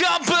couple.